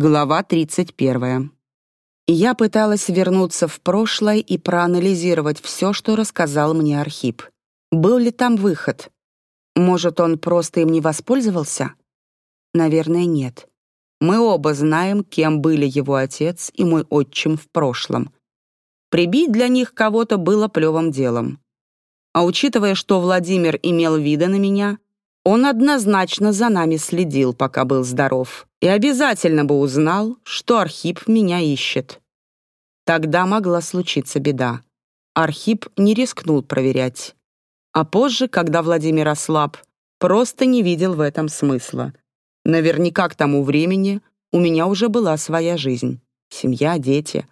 Глава 31. Я пыталась вернуться в прошлое и проанализировать все, что рассказал мне Архип. Был ли там выход? Может, он просто им не воспользовался? Наверное, нет. Мы оба знаем, кем были его отец и мой отчим в прошлом. Прибить для них кого-то было плевым делом. А учитывая, что Владимир имел вида на меня, он однозначно за нами следил, пока был здоров и обязательно бы узнал, что Архип меня ищет. Тогда могла случиться беда. Архип не рискнул проверять. А позже, когда Владимир ослаб, просто не видел в этом смысла. Наверняка к тому времени у меня уже была своя жизнь. Семья, дети.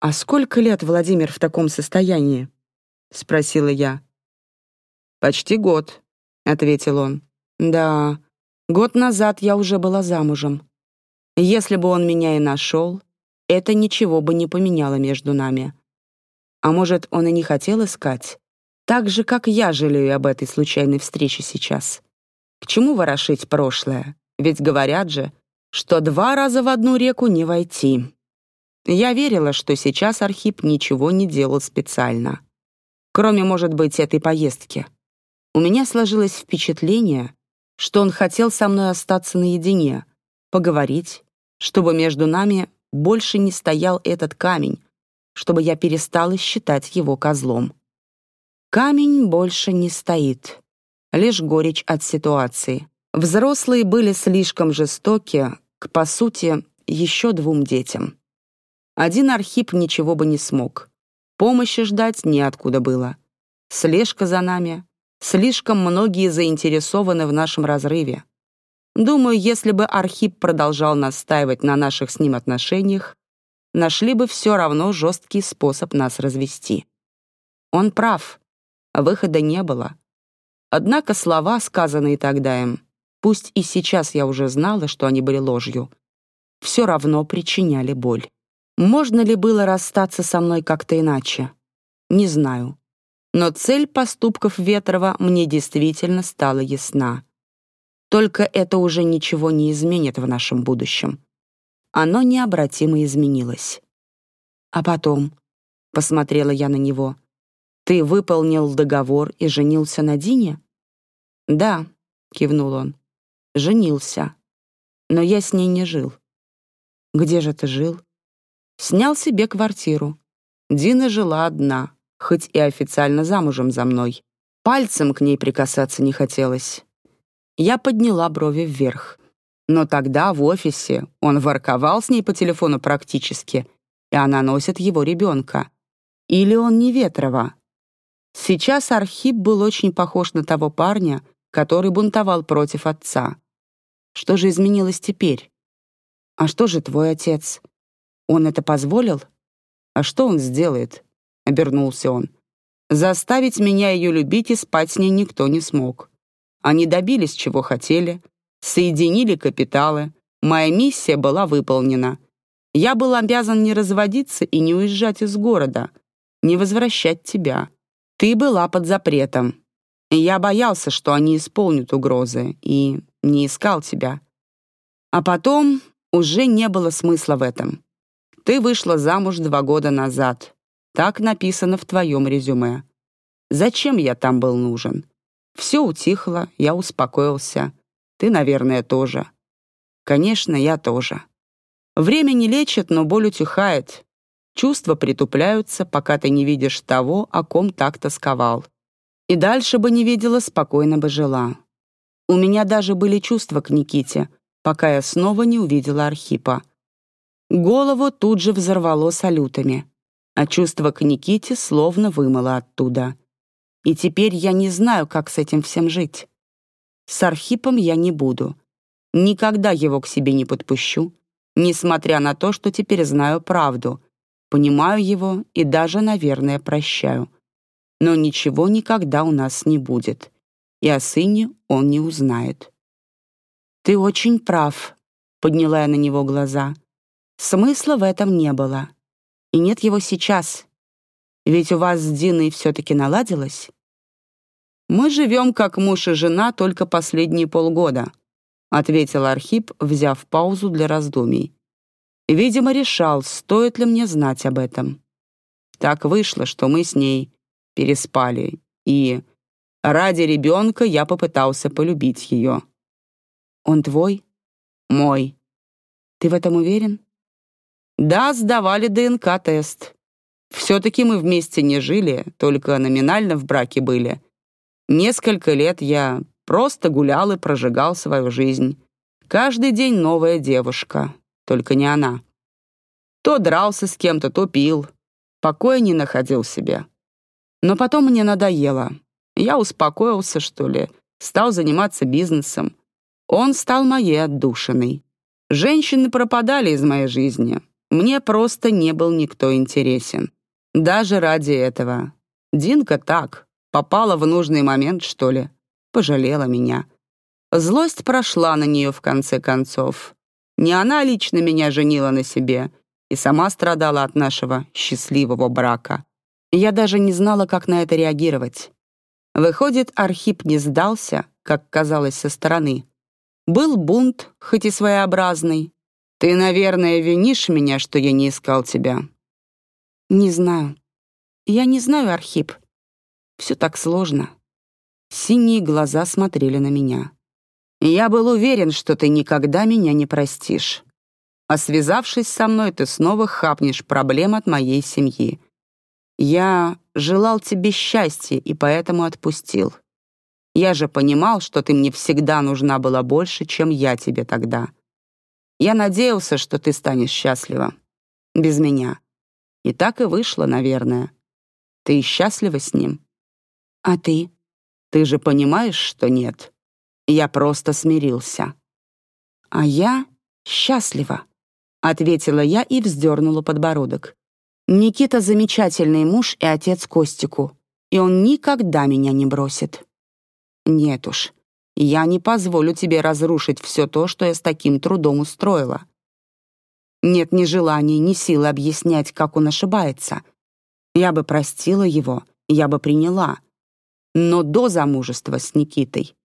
«А сколько лет Владимир в таком состоянии?» — спросила я. «Почти год», — ответил он. «Да, Год назад я уже была замужем. Если бы он меня и нашел, это ничего бы не поменяло между нами. А может, он и не хотел искать? Так же, как я жалею об этой случайной встрече сейчас. К чему ворошить прошлое? Ведь говорят же, что два раза в одну реку не войти. Я верила, что сейчас Архип ничего не делал специально. Кроме, может быть, этой поездки. У меня сложилось впечатление, что он хотел со мной остаться наедине, поговорить, чтобы между нами больше не стоял этот камень, чтобы я перестала считать его козлом. Камень больше не стоит, лишь горечь от ситуации. Взрослые были слишком жестоки к, по сути, еще двум детям. Один Архип ничего бы не смог. Помощи ждать неоткуда было. Слежка за нами, Слишком многие заинтересованы в нашем разрыве. Думаю, если бы Архип продолжал настаивать на наших с ним отношениях, нашли бы все равно жесткий способ нас развести. Он прав, выхода не было. Однако слова, сказанные тогда им, пусть и сейчас я уже знала, что они были ложью, все равно причиняли боль. Можно ли было расстаться со мной как-то иначе? Не знаю но цель поступков Ветрова мне действительно стала ясна. Только это уже ничего не изменит в нашем будущем. Оно необратимо изменилось. А потом, посмотрела я на него, ты выполнил договор и женился на Дине? Да, кивнул он. Женился. Но я с ней не жил. Где же ты жил? Снял себе квартиру. Дина жила одна хоть и официально замужем за мной. Пальцем к ней прикасаться не хотелось. Я подняла брови вверх. Но тогда в офисе он ворковал с ней по телефону практически, и она носит его ребенка. Или он не Ветрова. Сейчас Архип был очень похож на того парня, который бунтовал против отца. Что же изменилось теперь? А что же твой отец? Он это позволил? А что он сделает? — обернулся он. «Заставить меня ее любить и спать с ней никто не смог. Они добились, чего хотели, соединили капиталы. Моя миссия была выполнена. Я был обязан не разводиться и не уезжать из города, не возвращать тебя. Ты была под запретом. Я боялся, что они исполнят угрозы, и не искал тебя. А потом уже не было смысла в этом. Ты вышла замуж два года назад, так написано в твоем резюме. Зачем я там был нужен? Все утихло, я успокоился. Ты, наверное, тоже. Конечно, я тоже. Время не лечит, но боль утихает. Чувства притупляются, пока ты не видишь того, о ком так тосковал. И дальше бы не видела, спокойно бы жила. У меня даже были чувства к Никите, пока я снова не увидела Архипа. Голову тут же взорвало салютами а чувство к Никите словно вымыло оттуда. И теперь я не знаю, как с этим всем жить. С Архипом я не буду. Никогда его к себе не подпущу, несмотря на то, что теперь знаю правду, понимаю его и даже, наверное, прощаю. Но ничего никогда у нас не будет, и о сыне он не узнает. «Ты очень прав», — подняла я на него глаза. Смысла в этом не было и нет его сейчас. Ведь у вас с Диной все-таки наладилось. Мы живем как муж и жена только последние полгода. — ответил Архип, взяв паузу для раздумий. Видимо, решал, стоит ли мне знать об этом. Так вышло, что мы с ней переспали, и ради ребенка я попытался полюбить ее. «Он твой?» «Мой». «Ты в этом уверен?» «Да, сдавали ДНК-тест. Все-таки мы вместе не жили, только номинально в браке были. Несколько лет я просто гулял и прожигал свою жизнь. Каждый день новая девушка, только не она. То дрался с кем-то, то пил. Покоя не находил себе. Но потом мне надоело. Я успокоился, что ли, стал заниматься бизнесом. Он стал моей отдушиной. Женщины пропадали из моей жизни. Мне просто не был никто интересен. Даже ради этого. Динка так, попала в нужный момент, что ли. Пожалела меня. Злость прошла на нее в конце концов. Не она лично меня женила на себе и сама страдала от нашего счастливого брака. Я даже не знала, как на это реагировать. Выходит, Архип не сдался, как казалось со стороны. Был бунт, хоть и своеобразный. Ты, наверное, винишь меня, что я не искал тебя. «Не знаю. Я не знаю, Архип. Все так сложно». Синие глаза смотрели на меня. «Я был уверен, что ты никогда меня не простишь. А связавшись со мной, ты снова хапнешь проблем от моей семьи. Я желал тебе счастья и поэтому отпустил. Я же понимал, что ты мне всегда нужна была больше, чем я тебе тогда. Я надеялся, что ты станешь счастлива. Без меня. И так и вышло, наверное. Ты счастлива с ним? А ты? Ты же понимаешь, что нет. Я просто смирился. А я счастлива, ответила я и вздернула подбородок. Никита замечательный муж и отец Костику, и он никогда меня не бросит. Нет уж, я не позволю тебе разрушить все то, что я с таким трудом устроила. Нет ни желания, ни силы объяснять, как он ошибается. Я бы простила его, я бы приняла. Но до замужества с Никитой,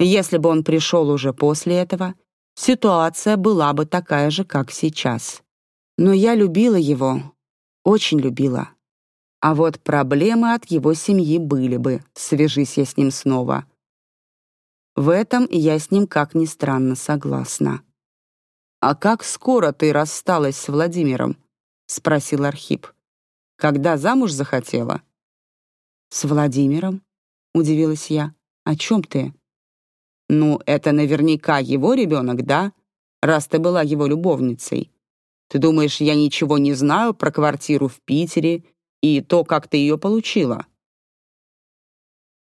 если бы он пришел уже после этого, ситуация была бы такая же, как сейчас. Но я любила его, очень любила. А вот проблемы от его семьи были бы, свяжись я с ним снова. В этом я с ним, как ни странно, согласна. «А как скоро ты рассталась с Владимиром?» — спросил Архип. «Когда замуж захотела?» «С Владимиром?» — удивилась я. «О чем ты?» «Ну, это наверняка его ребенок, да? Раз ты была его любовницей. Ты думаешь, я ничего не знаю про квартиру в Питере и то, как ты ее получила?»